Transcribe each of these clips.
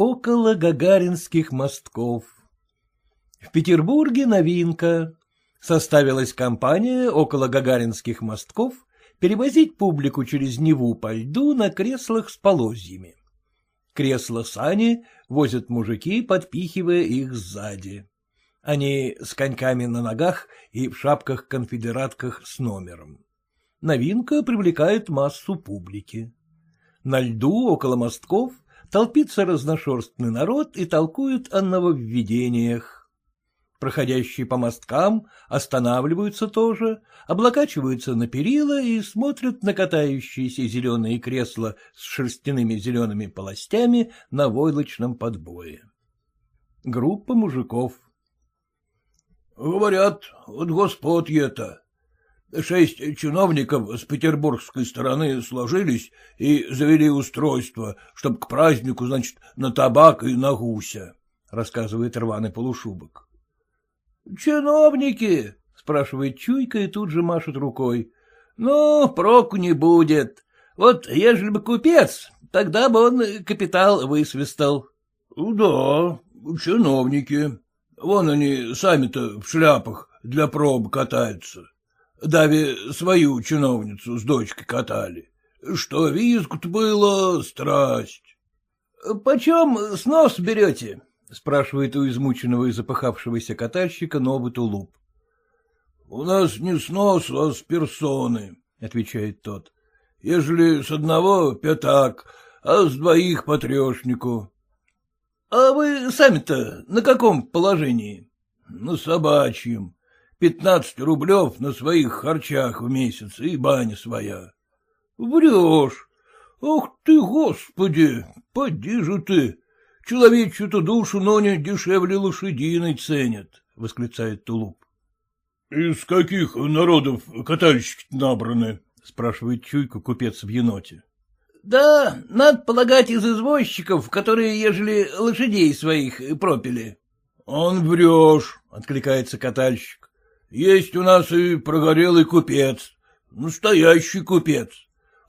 около Гагаринских мостков. В Петербурге новинка. Составилась компания около Гагаринских мостков перевозить публику через Неву по льду на креслах с полозьями. Кресла-сани возят мужики, подпихивая их сзади. Они с коньками на ногах и в шапках-конфедератках с номером. Новинка привлекает массу публики. На льду около мостков толпится разношерстный народ и толкует о нововведениях. Проходящие по мосткам останавливаются тоже, облокачиваются на перила и смотрят на катающиеся зеленые кресла с шерстяными зелеными полостями на войлочном подбое. Группа мужиков. — Говорят, от господ это. Шесть чиновников с петербургской стороны сложились и завели устройство, чтобы к празднику, значит, на табак и на гуся, — рассказывает рваный полушубок. — Чиновники, — спрашивает Чуйка и тут же машет рукой. — Ну, проку не будет. Вот ежели бы купец, тогда бы он капитал высвистал. — Да, чиновники. Вон они сами-то в шляпах для проб катаются. Дави свою чиновницу с дочкой катали. Что визг было, страсть. — Почем снос берете? — спрашивает у измученного и запыхавшегося катальщика новый тулуп. — У нас не снос, а с персоны, — отвечает тот. — Ежели с одного — пятак, а с двоих — по трешнику. — А вы сами-то на каком положении? — На собачьем. Пятнадцать рублев на своих харчах в месяц и баня своя. — Врешь. Ах ты, господи, поди же ты. Человечью-то душу, но не дешевле лошадиной ценят, — восклицает Тулуп. — Из каких народов катальщики набраны? — спрашивает Чуйка, купец в еноте. — Да, надо полагать, из извозчиков, которые, ежели лошадей своих пропили. — Он врешь, — откликается катальщик. — Есть у нас и прогорелый купец, настоящий купец.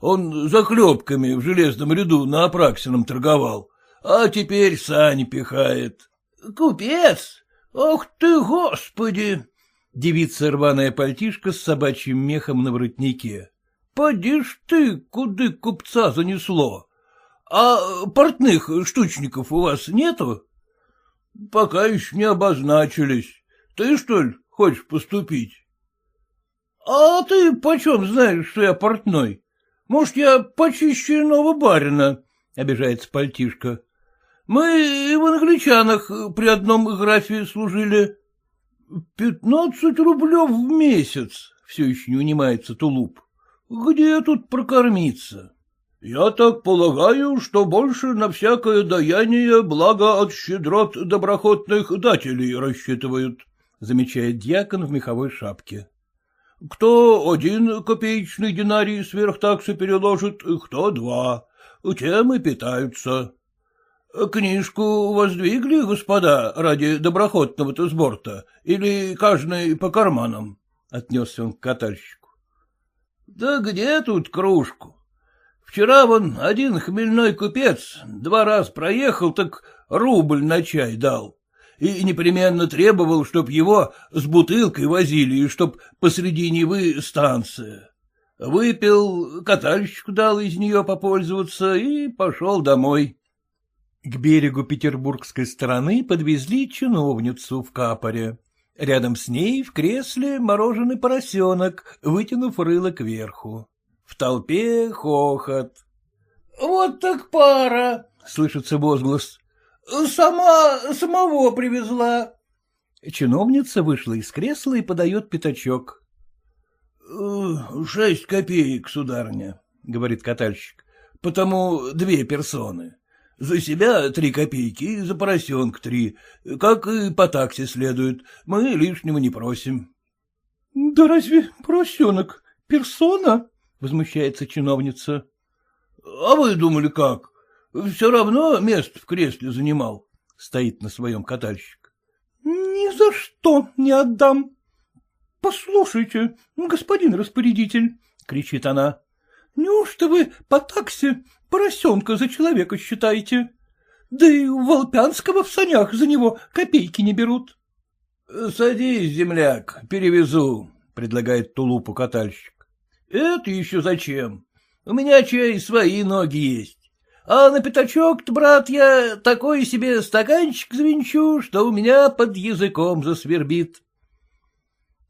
Он за хлебками в железном ряду на Апраксином торговал а теперь сани пихает. — Купец? Ох ты, господи! Девица рваная пальтишка с собачьим мехом на воротнике. — Поди ж ты, куды купца занесло. А портных штучников у вас нету? — Пока еще не обозначились. Ты, что ли, хочешь поступить? — А ты почем знаешь, что я портной? Может, я почище иного барина? — обижается пальтишка. Мы в англичанах при одном графе служили. — Пятнадцать рублев в месяц, — все еще не унимается тулуп. — Где тут прокормиться? — Я так полагаю, что больше на всякое даяние благо от щедрот доброхотных дателей рассчитывают, — замечает дьякон в меховой шапке. — Кто один копеечный динарий сверх таксы переложит, кто два. Тем и питаются. — Книжку воздвигли, господа, ради доброхотного-то сборта, или каждый по карманам? — отнесся он к катальщику. — Да где тут кружку? Вчера вон один хмельной купец два раз проехал, так рубль на чай дал. И непременно требовал, чтоб его с бутылкой возили, и чтоб посреди Невы станция. Выпил, катальщику дал из нее попользоваться и пошел домой. К берегу петербургской стороны подвезли чиновницу в капоре. Рядом с ней в кресле мороженый поросенок, вытянув рыло кверху. В толпе хохот. — Вот так пара! — слышится возглас. — Сама самого привезла. Чиновница вышла из кресла и подает пятачок. — Шесть копеек, сударыня, — говорит катальщик, — потому две персоны. За себя три копейки, за поросенка три, как и по таксе следует. Мы лишнего не просим. — Да разве поросенок персона? — возмущается чиновница. — А вы думали как? Все равно место в кресле занимал, — стоит на своем катальщик. — Ни за что не отдам. — Послушайте, господин распорядитель, — кричит она, — неужто вы по таксе поросенка за человека считаете? Да и у Волпянского в санях за него копейки не берут. — Садись, земляк, перевезу, — предлагает тулупу катальщик. — Это еще зачем? У меня чай свои ноги есть. А на пятачок-то, брат, я такой себе стаканчик звенчу, что у меня под языком засвербит.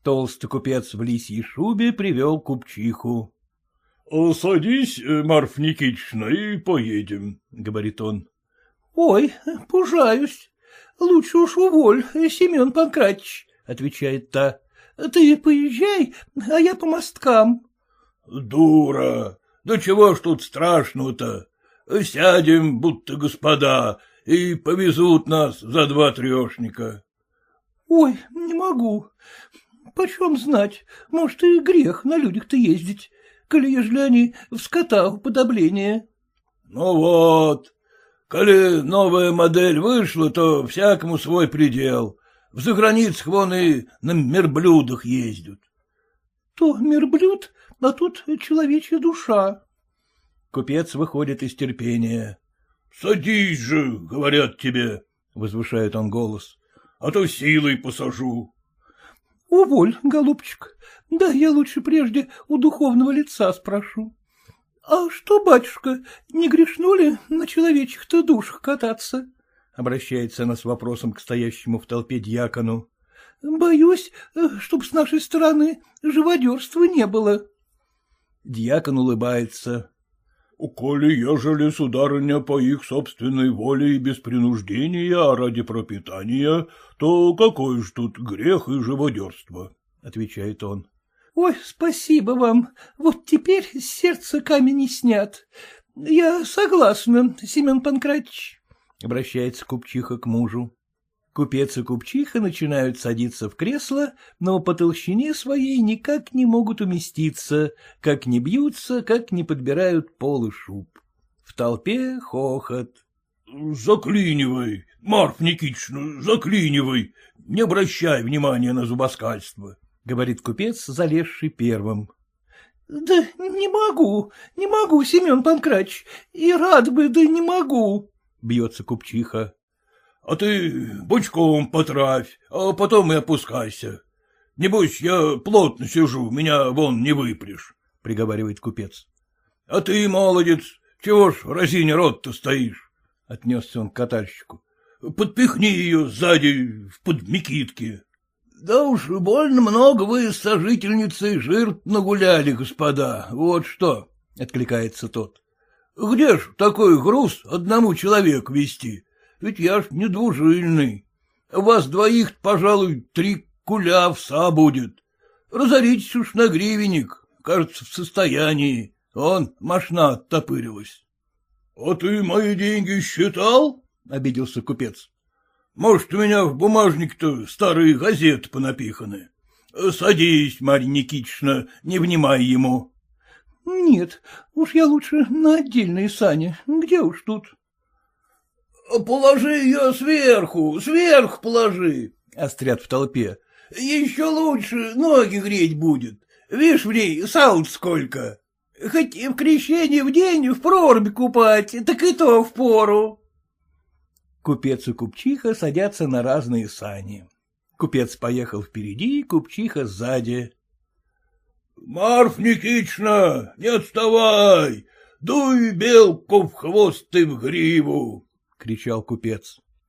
Толстый купец в лисьей шубе привел купчиху. — Садись, Марф Никитична, и поедем, — говорит он. — Ой, пужаюсь. Лучше уж уволь, Семен Панкратич, — отвечает та. — Ты поезжай, а я по мосткам. — Дура! Да чего ж тут страшного-то? Сядем, будто господа, и повезут нас за два трешника. — Ой, не могу. Почем знать, может, и грех на людях-то ездить, коли ежели они в скота уподобление. — Ну вот, коли новая модель вышла, то всякому свой предел. В заграницах вон и на мерблюдах ездят. — То мерблюд, а тут человечья душа. Купец выходит из терпения. — Садись же, говорят тебе, — возвышает он голос, — а то силой посажу. — Уволь, голубчик, да я лучше прежде у духовного лица спрошу. — А что, батюшка, не грешно ли на человечьих-то душах кататься? — обращается она с вопросом к стоящему в толпе дьякону. — Боюсь, чтоб с нашей стороны живодерства не было. Дьякон улыбается. — Коли ежели, сударыня, по их собственной воле и без принуждения, а ради пропитания, то какой ж тут грех и живодерство? — отвечает он. — Ой, спасибо вам, вот теперь с сердца камень снят. Я согласна, Семен Панкратич, — обращается купчиха к мужу. Купец и купчиха начинают садиться в кресло, но по толщине своей никак не могут уместиться, как не бьются, как не подбирают полы шуб. В толпе хохот. — Заклинивай, Марф Никитична, заклинивай, не обращай внимания на зубоскальство, — говорит купец, залезший первым. — Да не могу, не могу, Семен Панкрач, и рад бы, да не могу, — бьется купчиха. А ты бочком потравь, а потом и опускайся. Небось, я плотно сижу, меня вон не выпрешь, — приговаривает купец. — А ты, молодец, чего ж разине рот-то стоишь? — отнесся он к катальщику. — Подпихни ее сзади в подмекитке. — Да уж больно много вы с сожительницей жир нагуляли, господа, вот что, — откликается тот. — Где ж такой груз одному человеку вести? Ведь я ж не двужильный. Вас двоих, пожалуй, три куля овса будет. Разоритесь уж на гривенник, кажется, в состоянии. Он, машина оттопырилась. — А ты мои деньги считал? — обиделся купец. — Может, у меня в бумажник-то старые газеты понапиханы. Садись, Марья Никитична, не внимай ему. — Нет, уж я лучше на отдельные сани. Где уж тут? — Положи ее сверху, сверху положи, — острят в толпе. — Еще лучше ноги греть будет. Видишь, в ней сал сколько. Хоть в крещении в день в проруби купать, так и то в пору. Купец и купчиха садятся на разные сани. Купец поехал впереди, купчиха сзади. — Марф Никитична, не отставай! Дуй белку в хвост и в гриву! Кричал купец.